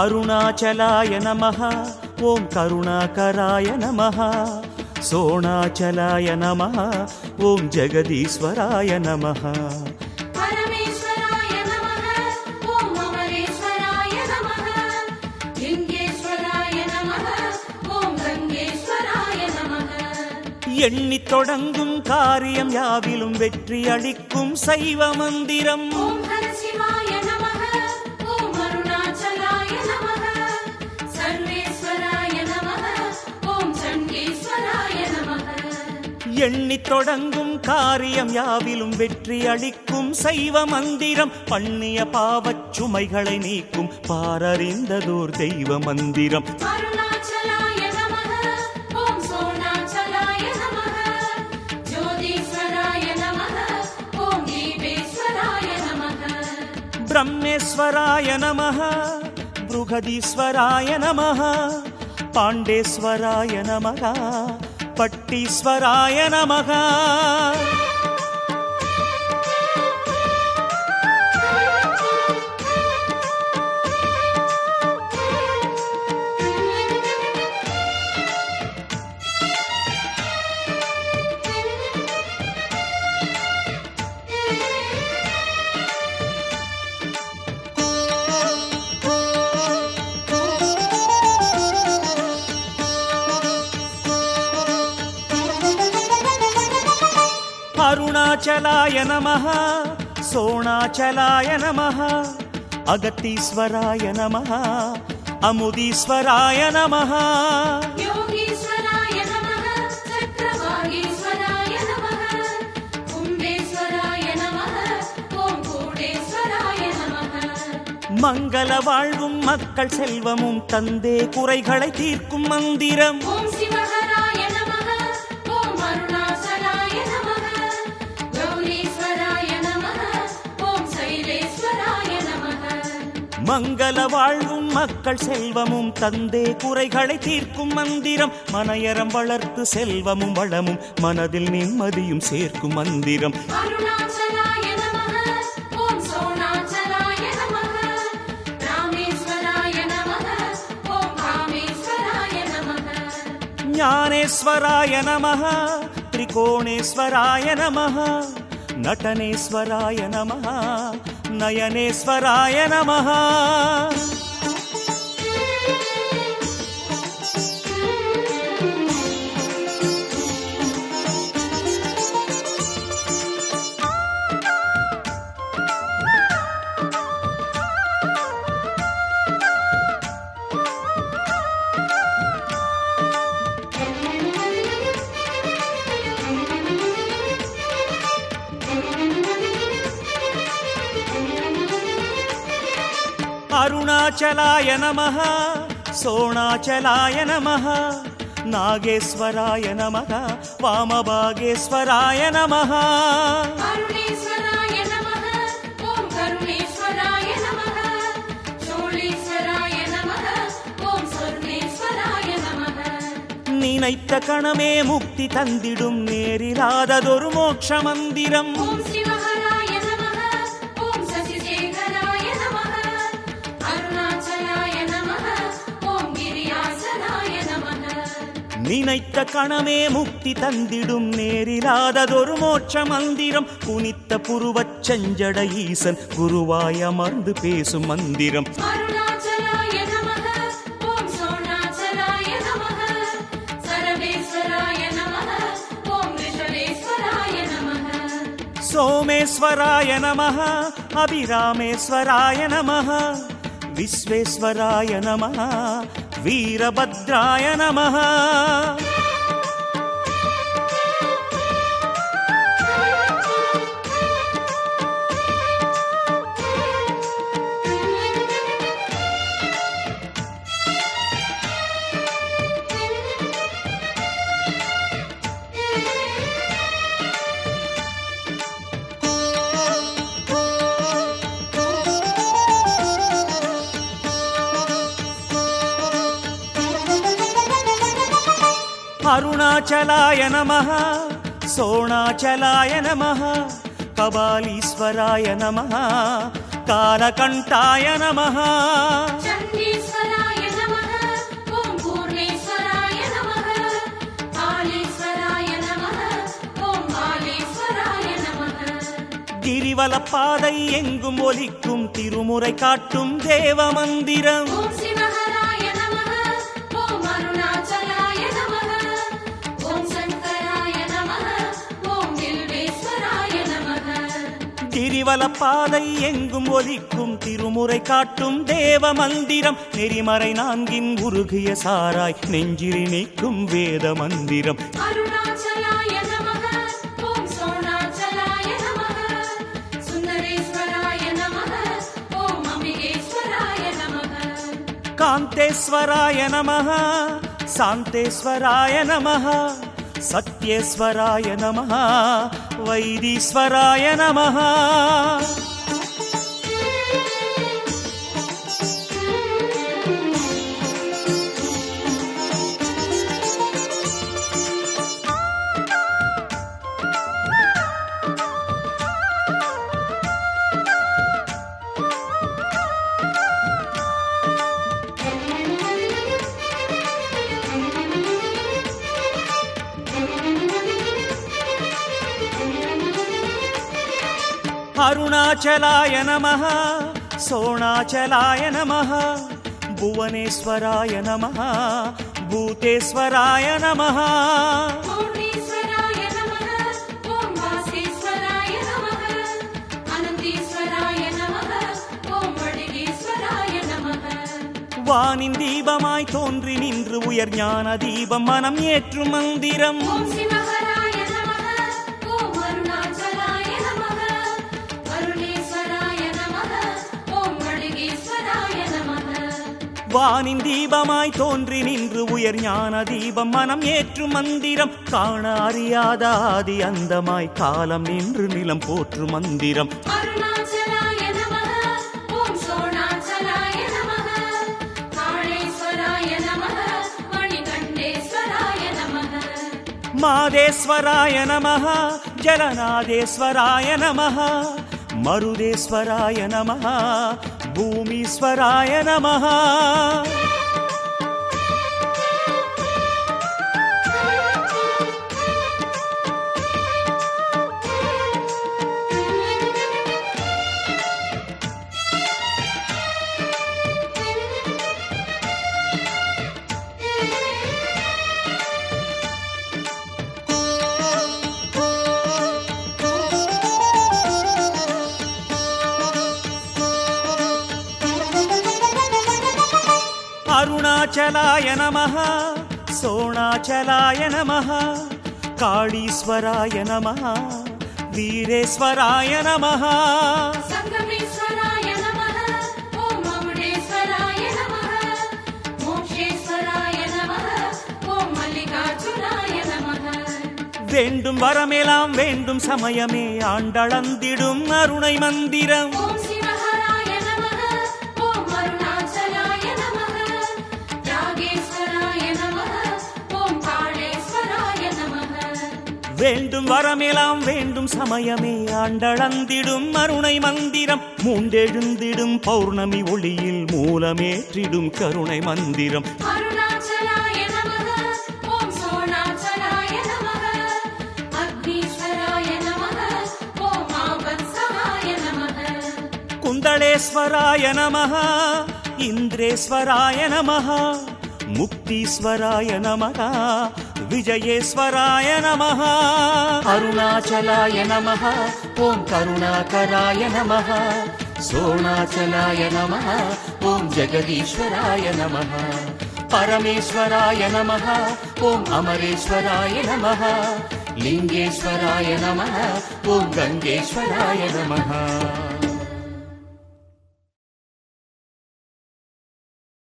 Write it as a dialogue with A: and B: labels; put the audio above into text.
A: அருணாச்சலாய நமः ஓம் கருணாகராய நமः சோணாச்சலாய நமः ஓம் ஜெகதீஸ்வராய நமः
B: பரமேஸ்வராய நமः ஓம் அமரேஸ்வராய நமः லிங்கேஸ்வராய நமः ஓம் கங்கேஸ்வராய நமः
A: எண்ணித் தொடங்கும் காரியம் யாவிலும் வெற்றி அளிக்கும் சைவ மந்திரம். எண்ணித் தொடங்கும் காரியம் யாவிலும் வெற்றி அளிக்கும் சைவ மந்திரம். பண்ணிய பாவச் சுமைகளை நீக்கும் பாரறிந்ததோர் தெய்வ மந்திரம். பிரம்மேஸ்வராய நமः பிருகதீஸ்வராய நமः பாண்டேஸ்வராய நமः பட்டீஸ்வராய நமகா. அருணாச்சலாய நமः சோணாச்சலாய நமः அகத்தீஸ்வராய நமः அமுதீஸ்வராய நமः
B: யோகீஸ்வராய நமः சக்கரவாகீஸ்வராய நமः கும்பேஸ்வராய நமः ஓம் கூடேஸ்வராய நமः
A: மங்கள வாழ்வும் மக்கள் செல்வமும் தந்தே குறைகளை தீர்க்கும் மந்திரம்.
B: ஓம் சிவஹராய நமः ஓம் அருணாச்சலாய
A: மங்கள வாழ்வும் மக்கள் செல்வமும் தந்தே குறைகளை தீர்க்கும் மந்திரம் மனையறம் வளர்த்து செல்வமும் வளமும் மனதில் நிம்மதியும் சேர்க்கும் மந்திரம். ஞானேஸ்வராய நமः திரிகோணேஸ்வராய நமः नटनेश्वराय नमः नयनेश्वराय नमः। அருணாச்சலாய நமः சோணாச்சலாய நமः நாகேஸ்வராய நமः வாமபாகேஸ்வராய நமः
B: அருணேஸ்வராய நமः ஓம் கருணேஸ்வராய நமः சோழீஸ்வராய நமः ஓம் சொர்ணேஸ்வராய நமः
A: நினைத்த கணமே முக்தி தந்திடும் நேரிலாததொரு மோட்ச மந்திரம்.
B: ஓம்
A: நினைத்த கணமே முக்தி தந்திடும் நேரிலாததொரு மோட்ச மந்திரம் புனித்த புருவச் செஞ்சட ஈசன் குருவாய் அமர்ந்து பேசும் மந்திரம்.
B: அருணாச்சலாய நமः ஓம் சோணாச்சலாய நமः சரவேஸ்வராய
A: वीरभद्राय नमः। அருணாச்சலாய நமக சோணாச்சலாய நமக கபாலீஸ்வராய நமக காலகண்டாய நமக
B: கிரிவல
A: பாதை எங்கும் ஒலிக்கும் திருமுறை காட்டும் தேவ மந்திரம் கிரிவலப்பாதை எங்கும் ஒலிக்கும் திருமுறை காட்டும் தேவ மந்திரம். நெறிமறை நான்கின் உருகிய சாராய் நெஞ்சிரி நீக்கும் வேத மந்திரம். காந்தேஸ்வராய நமः சாந்தேஸ்வராய நமः सत्येश्वराय नमः वैदीश्वराय नमः। அருணாச்சலாய நமः சோணாச்சலாய நமः புவனேஸ்வராய நமः பூதேஸ்வராய நமः வானின் தீபமாய் தோன்றி நின்று உயர் ஞான தீபம் மனம் ஏற்றும் மந்திரம். வானின் தீபமாய் தோன்றி நின்று உயர் ஞான தீபம் மனம் ஏற்றும் மந்திரம் காண அறியாத ஆதி அந்தமாய் காலம் நின்று நிலம் போற்றும் மந்திரம்.
B: அருணாச்சலாய நமः ஓம் சோணாச்சலாய நமः காளேஸ்வராய
A: भूमीश्वराय नमः। அருணாச்சலாய நமः சோணாச்சலாய நமः காளீஸ்வராய நமः வீரேஸ்வராய நமः
B: சங்கமேஸ்வராய நமः ஓம் மகுடேஸ்வராய நமः மோக்ஷேஸ்வராய நமः ஓம் மல்லிகார்ஜுனாய நமः
A: வேண்டும் வரமெல்லாம் வேண்டும் சமயமே ஆண்டளந்திடும் அருணை மந்திரம். வேண்டும் வரமெல்லாம் வேண்டும் சமயமே ஆண்டளந்திடும் அருணை மந்திரம். மூண்டெழுந்திடும் பௌர்ணமி ஒளியில் மூலமேற்றிடும் கருணை மந்திரம். குந்தளேஸ்வராய நமः இந்திரேஸ்வராய நமः முக்தீஸ்வராய நமः विजयेश्वराय नमः। अरुणाचलाय नमः ॐ करुणाकराय नमः। सोणाचलाय नमः ॐ जगदीश्वराय नमः। परमेश्वराय नमः ॐ अमरेश्वराय नमः। लिङ्गेश्वराय नमः ॐ गङ्गेश्वराय नमः।